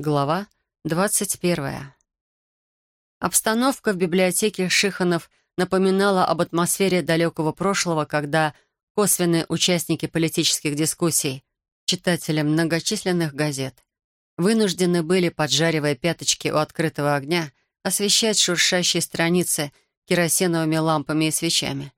Глава двадцать первая. Обстановка в библиотеке Шиханов напоминала об атмосфере далекого прошлого, когда косвенные участники политических дискуссий, читатели многочисленных газет, вынуждены были, поджаривая пяточки у открытого огня, освещать шуршащие страницы керосиновыми лампами и свечами.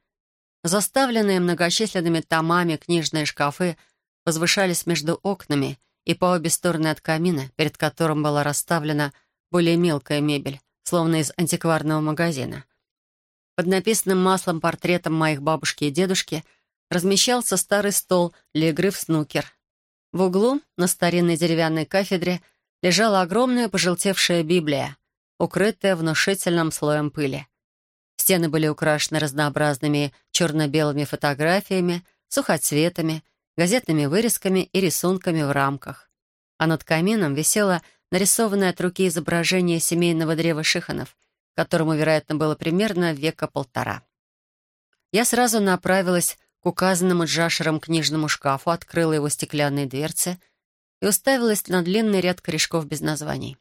Заставленные многочисленными томами книжные шкафы возвышались между окнами — и по обе стороны от камина, перед которым была расставлена более мелкая мебель, словно из антикварного магазина. Под написанным маслом портретом моих бабушки и дедушки размещался старый стол для игры в снукер. В углу, на старинной деревянной кафедре, лежала огромная пожелтевшая Библия, укрытая внушительным слоем пыли. Стены были украшены разнообразными черно-белыми фотографиями, сухоцветами, газетными вырезками и рисунками в рамках. А над камином висело нарисованное от руки изображение семейного древа Шиханов, которому, вероятно, было примерно века полтора. Я сразу направилась к указанному Джашером книжному шкафу, открыла его стеклянные дверцы и уставилась на длинный ряд корешков без названий.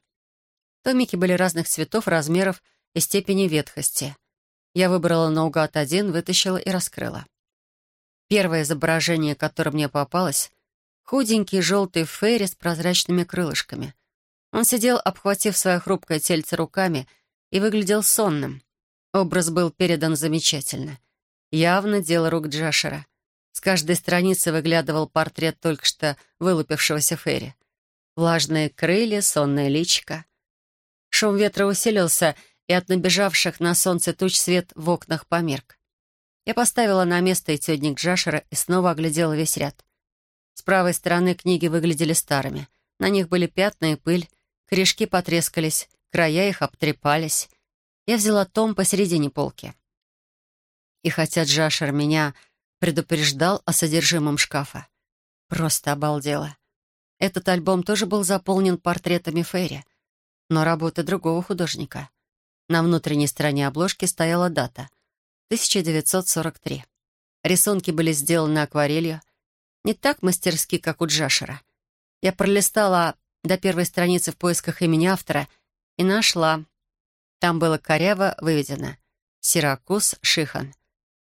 Томики были разных цветов, размеров и степени ветхости. Я выбрала наугад один, вытащила и раскрыла. Первое изображение, которое мне попалось, худенький желтый фейри с прозрачными крылышками. Он сидел, обхватив свое хрупкое тельце руками, и выглядел сонным. Образ был передан замечательно. Явно дело рук Джашера. С каждой страницы выглядывал портрет только что вылупившегося Ферри. Влажные крылья, сонное личико. Шум ветра усилился, и от набежавших на солнце туч свет в окнах померк. Я поставила на место этюдник Джашера и снова оглядела весь ряд. С правой стороны книги выглядели старыми. На них были пятна и пыль, корешки потрескались, края их обтрепались. Я взяла том посередине полки. И хотя Джашер меня предупреждал о содержимом шкафа, просто обалдела. Этот альбом тоже был заполнен портретами Ферри, но работы другого художника. На внутренней стороне обложки стояла дата — 1943. Рисунки были сделаны акварелью, не так мастерски, как у Джашера. Я пролистала до первой страницы в поисках имени автора и нашла. Там было коряво выведено «Сиракуз Шихан».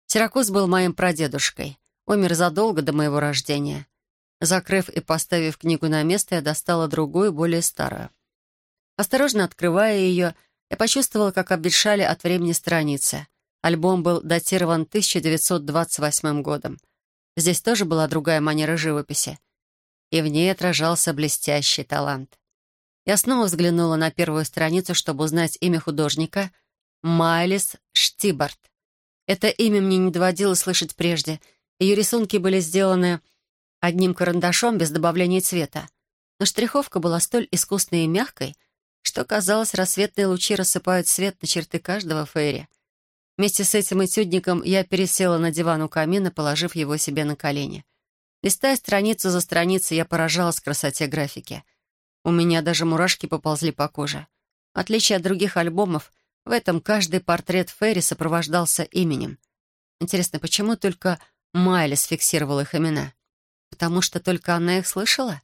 Сиракуз был моим прадедушкой, умер задолго до моего рождения. Закрыв и поставив книгу на место, я достала другую, более старую. Осторожно открывая ее, я почувствовала, как обветшали от времени страницы. Альбом был датирован 1928 годом. Здесь тоже была другая манера живописи. И в ней отражался блестящий талант. Я снова взглянула на первую страницу, чтобы узнать имя художника — Майлис Штибарт. Это имя мне не доводилось слышать прежде. Ее рисунки были сделаны одним карандашом без добавления цвета. Но штриховка была столь искусной и мягкой, что, казалось, рассветные лучи рассыпают свет на черты каждого фейри. Вместе с этим этюдником я пересела на диван у камина, положив его себе на колени. Листая страницу за страницей, я поражалась красоте графики. У меня даже мурашки поползли по коже. В отличие от других альбомов, в этом каждый портрет Ферри сопровождался именем. Интересно, почему только Майли сфиксировала их имена? Потому что только она их слышала?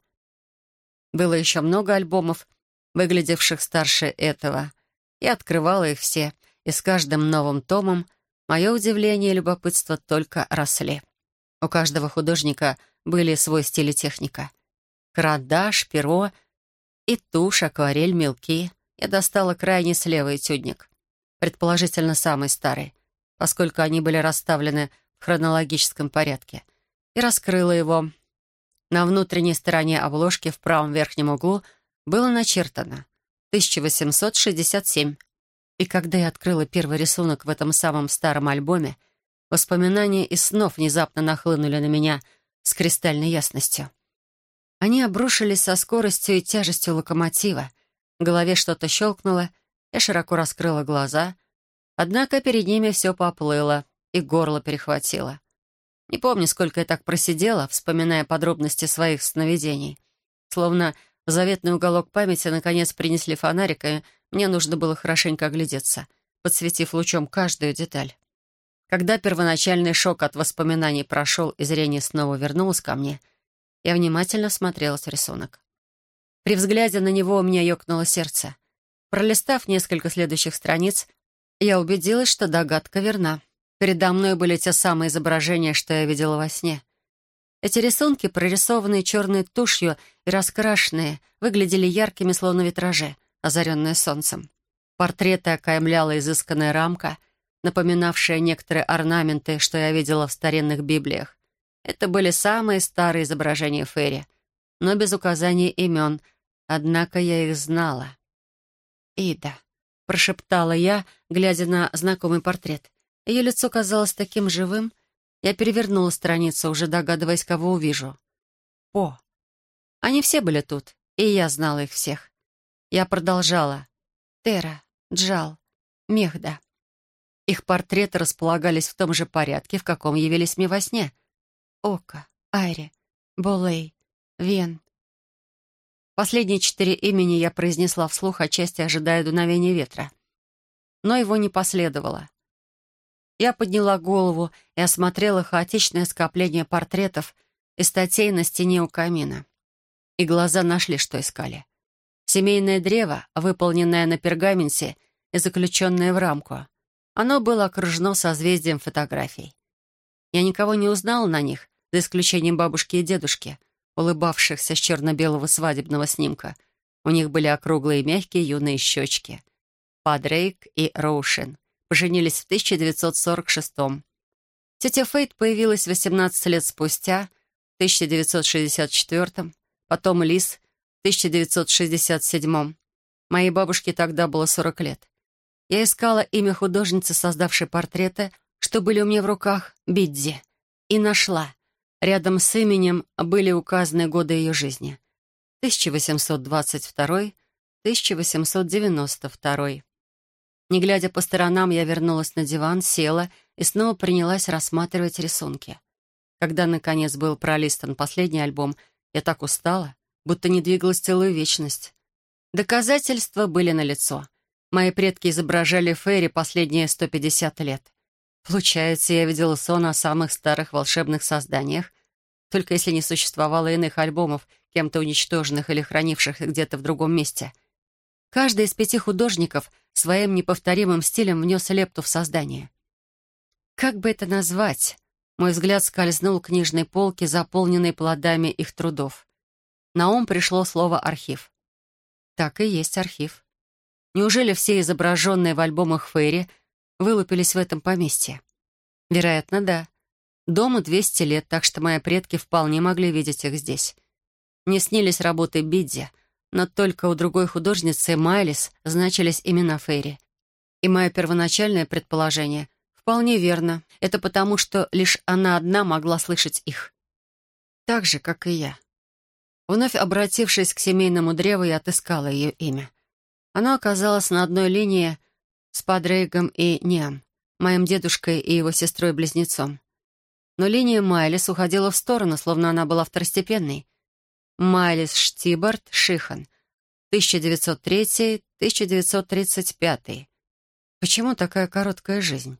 Было еще много альбомов, выглядевших старше этого. Я открывала их все — и с каждым новым томом мое удивление и любопытство только росли. У каждого художника были свой стиль и техника. Карандаш, перо и тушь, акварель, мелки. Я достала крайне слева этюдник, предположительно самый старый, поскольку они были расставлены в хронологическом порядке, и раскрыла его. На внутренней стороне обложки в правом верхнем углу было начертано 1867 и когда я открыла первый рисунок в этом самом старом альбоме, воспоминания и снов внезапно нахлынули на меня с кристальной ясностью. Они обрушились со скоростью и тяжестью локомотива. В голове что-то щелкнуло, я широко раскрыла глаза. Однако перед ними все поплыло, и горло перехватило. Не помню, сколько я так просидела, вспоминая подробности своих сновидений. Словно в заветный уголок памяти наконец принесли фонарик, и мне нужно было хорошенько оглядеться, подсветив лучом каждую деталь. Когда первоначальный шок от воспоминаний прошел и зрение снова вернулось ко мне, я внимательно смотрелась в рисунок. При взгляде на него у меня ёкнуло сердце. Пролистав несколько следующих страниц, я убедилась, что догадка верна. Передо мной были те самые изображения, что я видела во сне. Эти рисунки, прорисованные черной тушью и раскрашенные, выглядели яркими, словно витражи, озаренные солнцем. Портреты окаймляла изысканная рамка, напоминавшая некоторые орнаменты, что я видела в старинных библиях. Это были самые старые изображения Ферри, но без указания имен, однако я их знала. «Ида», — прошептала я, глядя на знакомый портрет. Ее лицо казалось таким живым, я перевернула страницу, уже догадываясь, кого увижу. О! Они все были тут, и я знала их всех. Я продолжала. Тера, Джал, Мехда. Их портреты располагались в том же порядке, в каком явились мне во сне. Ока, Айри, Болей, Вен. Последние четыре имени я произнесла вслух, отчасти ожидая дуновения ветра. Но его не последовало. Я подняла голову и осмотрела хаотичное скопление портретов и статей на стене у камина. И глаза нашли, что искали. Семейное древо, выполненное на пергаменте и заключенное в рамку. Оно было окружено созвездием фотографий. Я никого не узнала на них, за исключением бабушки и дедушки, улыбавшихся с черно-белого свадебного снимка. У них были округлые мягкие юные щечки. Падрейк и Роушен поженились в 1946 -м. Тетя Фейт появилась 18 лет спустя, в 1964 потом Лиз в 1967 Моей бабушке тогда было 40 лет. Я искала имя художницы, создавшей портреты, что были у меня в руках, Бидди, и нашла. Рядом с именем были указаны годы ее жизни. 1822-1892. Не глядя по сторонам, я вернулась на диван, села и снова принялась рассматривать рисунки. Когда, наконец, был пролистан последний альбом, я так устала, будто не двигалась целую вечность. Доказательства были налицо. Мои предки изображали Фейри последние 150 лет. Получается, я видела сон о самых старых волшебных созданиях, только если не существовало иных альбомов, кем-то уничтоженных или хранившихся где-то в другом месте. Каждый из пяти художников своим неповторимым стилем внес лепту в создание. Как бы это назвать? Мой взгляд скользнул к книжной полке, заполненной плодами их трудов. На ум пришло слово «архив». Так и есть архив. Неужели все изображенные в альбомах Фейри вылупились в этом поместье? Вероятно, да. Дому 200 лет, так что мои предки вполне могли видеть их здесь. Мне снились работы Бидди — но только у другой художницы Майлис значились имена Фейри. И мое первоначальное предположение вполне верно. Это потому, что лишь она одна могла слышать их. Так же, как и я. Вновь обратившись к семейному древу, я отыскала ее имя. Оно оказалось на одной линии с Падрейгом и Ниам, моим дедушкой и его сестрой-близнецом. Но линия Майлис уходила в сторону, словно она была второстепенной. Майлис Штибарт Шихан, 1903-1935. Почему такая короткая жизнь?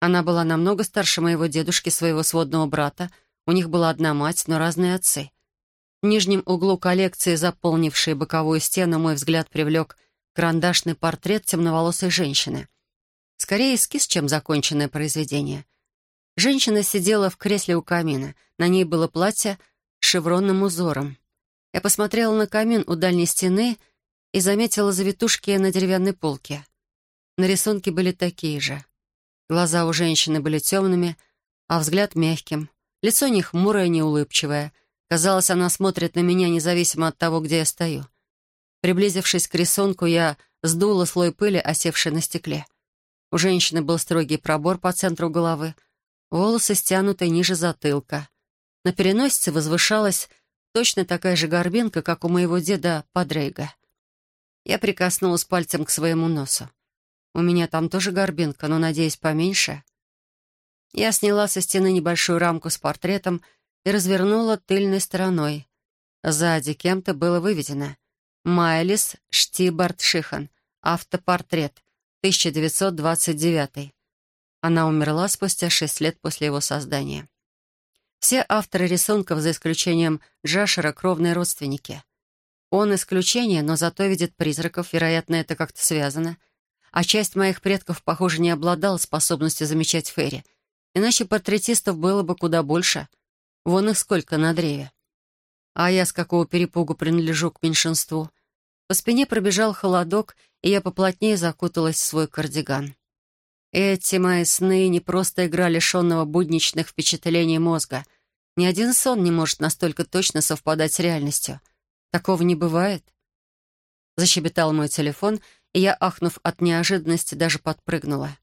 Она была намного старше моего дедушки, своего сводного брата. У них была одна мать, но разные отцы. В нижнем углу коллекции, заполнившей боковую стену, мой взгляд привлек карандашный портрет темноволосой женщины. Скорее эскиз, чем законченное произведение. Женщина сидела в кресле у камина. На ней было платье с шевронным узором. Я посмотрела на камин у дальней стены и заметила завитушки на деревянной полке. На рисунке были такие же. Глаза у женщины были темными, а взгляд мягким. Лицо не хмурое, не улыбчивое. Казалось, она смотрит на меня независимо от того, где я стою. Приблизившись к рисунку, я сдула слой пыли, осевший на стекле. У женщины был строгий пробор по центру головы, волосы стянуты ниже затылка. На переносице возвышалась Точно такая же горбинка, как у моего деда Падрейга. Я прикоснулась пальцем к своему носу. У меня там тоже горбинка, но, надеюсь, поменьше. Я сняла со стены небольшую рамку с портретом и развернула тыльной стороной. Сзади кем-то было выведено «Майлис Штибарт Шихан. Автопортрет. 1929». Она умерла спустя шесть лет после его создания. Все авторы рисунков, за исключением Джашера, кровные родственники. Он исключение, но зато видит призраков, вероятно, это как-то связано. А часть моих предков, похоже, не обладала способностью замечать Ферри. Иначе портретистов было бы куда больше. Вон их сколько на древе. А я с какого перепугу принадлежу к меньшинству. По спине пробежал холодок, и я поплотнее закуталась в свой кардиган. Эти мои сны не просто игра лишенного будничных впечатлений мозга. Ни один сон не может настолько точно совпадать с реальностью. Такого не бывает. Защебетал мой телефон, и я, ахнув от неожиданности, даже подпрыгнула.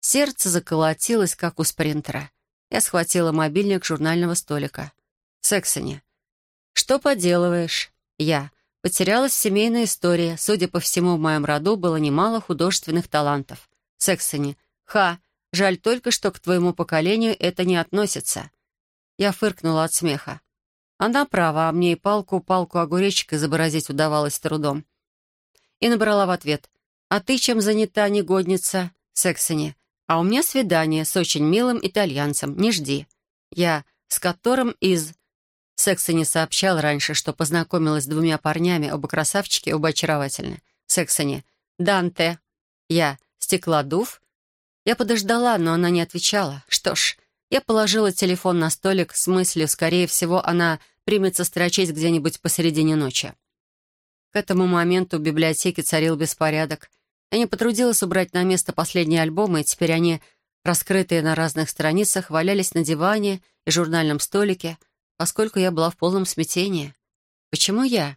Сердце заколотилось, как у спринтера. Я схватила мобильник журнального столика. Сексони. «Что поделываешь?» «Я». Потерялась семейная история. Судя по всему, в моем роду было немало художественных талантов. Сексони. «Ха! Жаль только, что к твоему поколению это не относится». Я фыркнула от смеха. Она права, а мне и палку-палку огуречек изобразить удавалось трудом. И набрала в ответ. «А ты чем занята, негодница?» Сексони. «А у меня свидание с очень милым итальянцем. Не жди». Я. «С которым из...» Сексони сообщал раньше, что познакомилась с двумя парнями, оба красавчики, оба очаровательны. Сексони. «Данте». Я. «Стеклодув?» Я подождала, но она не отвечала. Что ж, я положила телефон на столик с мыслью, скорее всего, она примется строчить где-нибудь посередине ночи. К этому моменту в библиотеке царил беспорядок. Я не потрудилась убрать на место последние альбомы, и теперь они, раскрытые на разных страницах, валялись на диване и журнальном столике, поскольку я была в полном смятении. Почему я?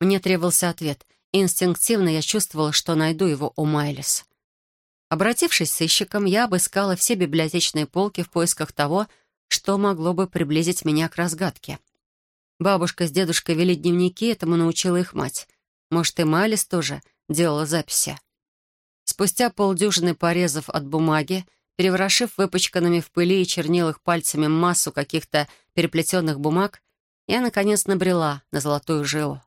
Мне требовался ответ, и инстинктивно я чувствовала, что найду его у Майлис. Обратившись сыщиком, я обыскала все библиотечные полки в поисках того, что могло бы приблизить меня к разгадке. Бабушка с дедушкой вели дневники, этому научила их мать. Может, и Малис тоже делала записи. Спустя полдюжины порезов от бумаги, переворошив выпачканными в пыли и чернилах пальцами массу каких-то переплетенных бумаг, я, наконец, набрела на золотую жилу.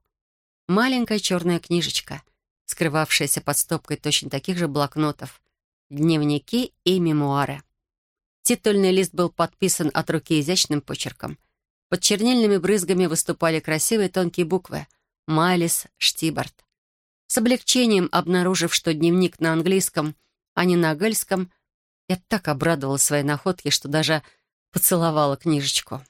Маленькая черная книжечка, скрывавшаяся под стопкой точно таких же блокнотов, Дневники и мемуары. Титульный лист был подписан от руки изящным почерком. Под чернильными брызгами выступали красивые тонкие буквы «Малис Штибарт». С облегчением обнаружив, что дневник на английском, а не на гельском, я так обрадовала своей находке, что даже поцеловала книжечку.